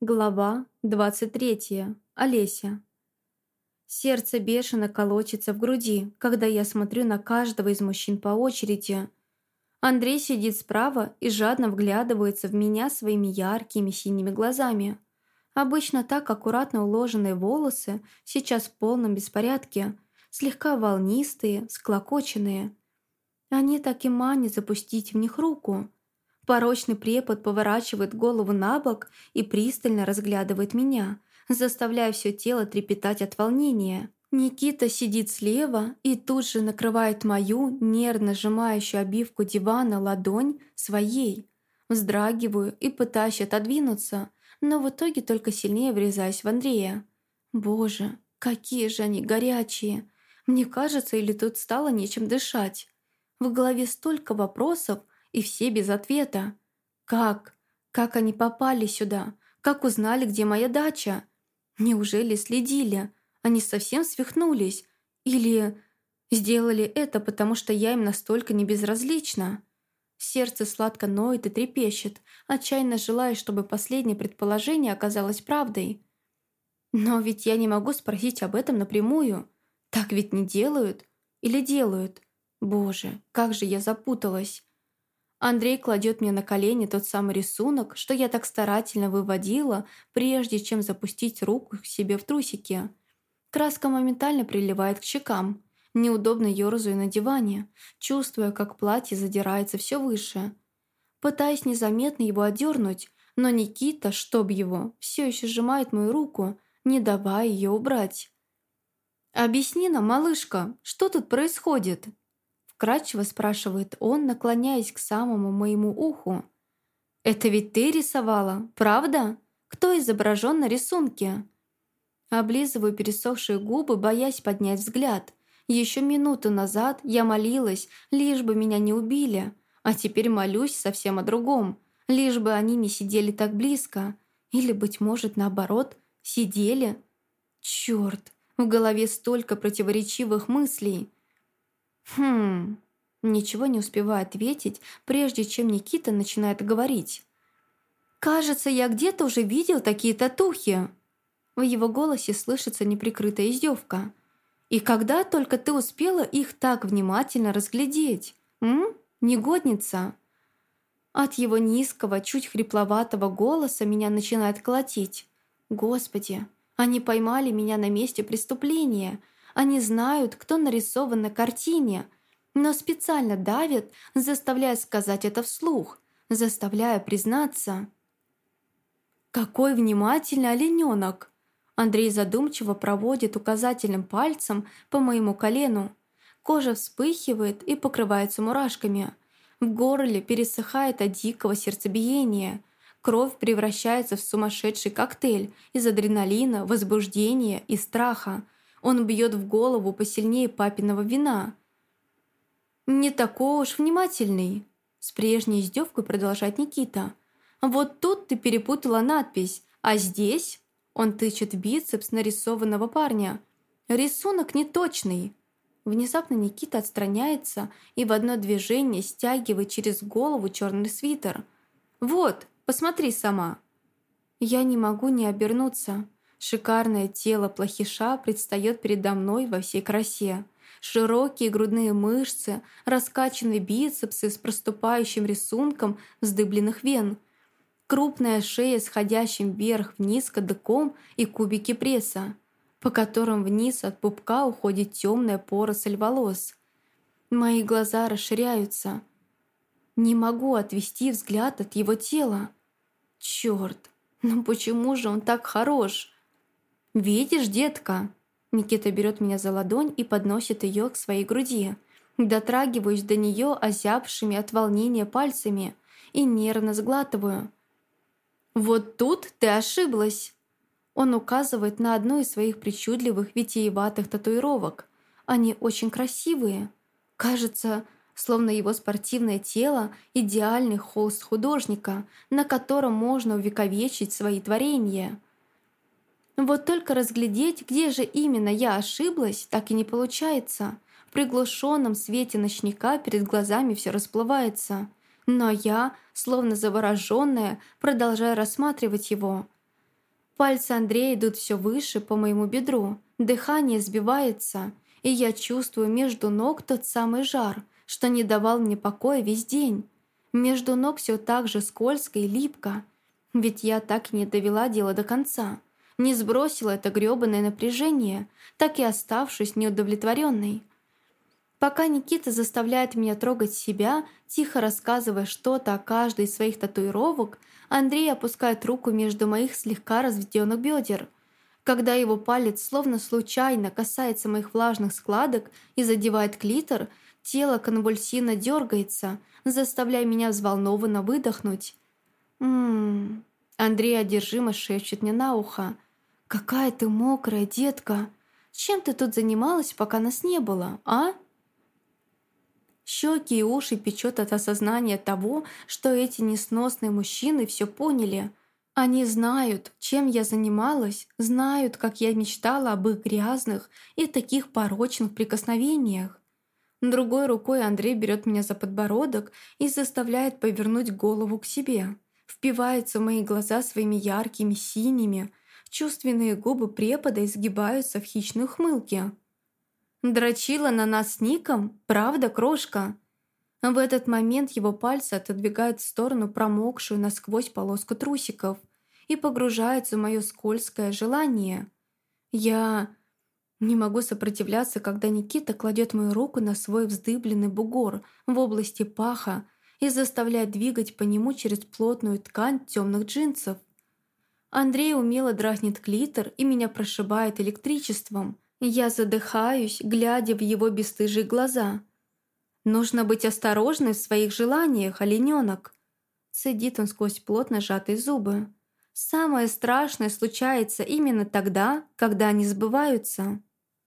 Глава 23. Олеся. Сердце бешено колотится в груди, когда я смотрю на каждого из мужчин по очереди. Андрей сидит справа и жадно вглядывается в меня своими яркими синими глазами. Обычно так аккуратно уложенные волосы сейчас в полном беспорядке, слегка волнистые, склокоченные. Они так и манят запустить в них руку – Порочный препод поворачивает голову на бок и пристально разглядывает меня, заставляя все тело трепетать от волнения. Никита сидит слева и тут же накрывает мою, нервно сжимающую обивку дивана ладонь своей. Вздрагиваю и пытаюсь отодвинуться, но в итоге только сильнее врезаюсь в Андрея. Боже, какие же они горячие! Мне кажется, или тут стало нечем дышать. В голове столько вопросов, и все без ответа. Как? Как они попали сюда? Как узнали, где моя дача? Неужели следили? Они совсем свихнулись? Или сделали это, потому что я им настолько небезразлична? Сердце сладко ноет и трепещет, отчаянно желая, чтобы последнее предположение оказалось правдой. Но ведь я не могу спросить об этом напрямую. Так ведь не делают? Или делают? Боже, как же я запуталась. Андрей кладет мне на колени тот самый рисунок, что я так старательно выводила, прежде чем запустить руку к себе в трусики. Краска моментально приливает к щекам. Неудобно ерзаю на диване, чувствуя, как платье задирается все выше. Пытаясь незаметно его отдернуть, но Никита, чтоб его, все еще сжимает мою руку, не давая ее убрать. «Объясни нам, малышка, что тут происходит?» Вкратчиво спрашивает он, наклоняясь к самому моему уху. «Это ведь ты рисовала, правда? Кто изображен на рисунке?» Облизываю пересохшие губы, боясь поднять взгляд. Еще минуту назад я молилась, лишь бы меня не убили, а теперь молюсь совсем о другом, лишь бы они не сидели так близко. Или, быть может, наоборот, сидели. Черт, в голове столько противоречивых мыслей. «Хм...» Ничего не успеваю ответить, прежде чем Никита начинает говорить. «Кажется, я где-то уже видел такие татухи». В его голосе слышится неприкрытая издевка. «И когда только ты успела их так внимательно разглядеть? М? Негодница?» От его низкого, чуть хрипловатого голоса меня начинает колотить. «Господи, они поймали меня на месте преступления!» Они знают, кто нарисован на картине, но специально давят, заставляя сказать это вслух, заставляя признаться. «Какой внимательный олененок!» Андрей задумчиво проводит указательным пальцем по моему колену. Кожа вспыхивает и покрывается мурашками. В горле пересыхает от дикого сердцебиения. Кровь превращается в сумасшедший коктейль из адреналина, возбуждения и страха – он бьет в голову посильнее папиного вина. «Не такой уж внимательный», — с прежней издевкой продолжает Никита. «Вот тут ты перепутала надпись, а здесь...» Он тычет бицепс нарисованного парня. «Рисунок неточный». Внезапно Никита отстраняется и в одно движение стягивает через голову черный свитер. «Вот, посмотри сама». Я не могу не обернуться. Шикарное тело плохиша предстает передо мной во всей красе. Широкие грудные мышцы, раскачанные бицепсы с проступающим рисунком вздыбленных вен. Крупная шея с ходящим вверх-вниз кадыком и кубики пресса, по которым вниз от пупка уходит темная поросль волос. Мои глаза расширяются. Не могу отвести взгляд от его тела. Черт, ну почему же он так хорош? «Видишь, детка?» Никита берет меня за ладонь и подносит ее к своей груди. Дотрагиваюсь до нее озябшими от волнения пальцами и нервно сглатываю. «Вот тут ты ошиблась!» Он указывает на одну из своих причудливых витиеватых татуировок. Они очень красивые. Кажется, словно его спортивное тело – идеальный холст художника, на котором можно увековечить свои творения – вот только разглядеть, где же именно я ошиблась, так и не получается. В приглушенном свете ночника перед глазами все расплывается. Но я, словно завороженная, продолжаю рассматривать его. Пальцы Андрея идут все выше по моему бедру, дыхание сбивается, и я чувствую между ног тот самый жар, что не давал мне покоя весь день. Между ног все так же скользко и липко, ведь я так и не довела дело до конца, не сбросила это грёбаное напряжение, так и оставшись неудовлетворенной. Пока Никита заставляет меня трогать себя, тихо рассказывая что-то о каждой из своих татуировок, Андрей опускает руку между моих слегка разведенных бедер. Когда его палец словно случайно касается моих влажных складок и задевает клитор, тело конвульсивно дергается, заставляя меня взволнованно выдохнуть. «Ммм...» Андрей одержимо шепчет мне на ухо. «Какая ты мокрая, детка! Чем ты тут занималась, пока нас не было, а?» Щеки и уши печет от осознания того, что эти несносные мужчины все поняли. Они знают, чем я занималась, знают, как я мечтала об их грязных и таких порочных прикосновениях. Другой рукой Андрей берет меня за подбородок и заставляет повернуть голову к себе. Впивается в мои глаза своими яркими синими. Чувственные губы препода изгибаются в хищной ухмылке. Дрочила на нас Ником? Правда, крошка?» В этот момент его пальцы отодвигают в сторону промокшую насквозь полоску трусиков и погружаются в мое скользкое желание. Я не могу сопротивляться, когда Никита кладет мою руку на свой вздыбленный бугор в области паха и заставляет двигать по нему через плотную ткань темных джинсов. Андрей умело дразнит клитор и меня прошибает электричеством – я задыхаюсь, глядя в его бесстыжие глаза. «Нужно быть осторожной в своих желаниях, олененок!» Сидит он сквозь плотно сжатые зубы. «Самое страшное случается именно тогда, когда они сбываются».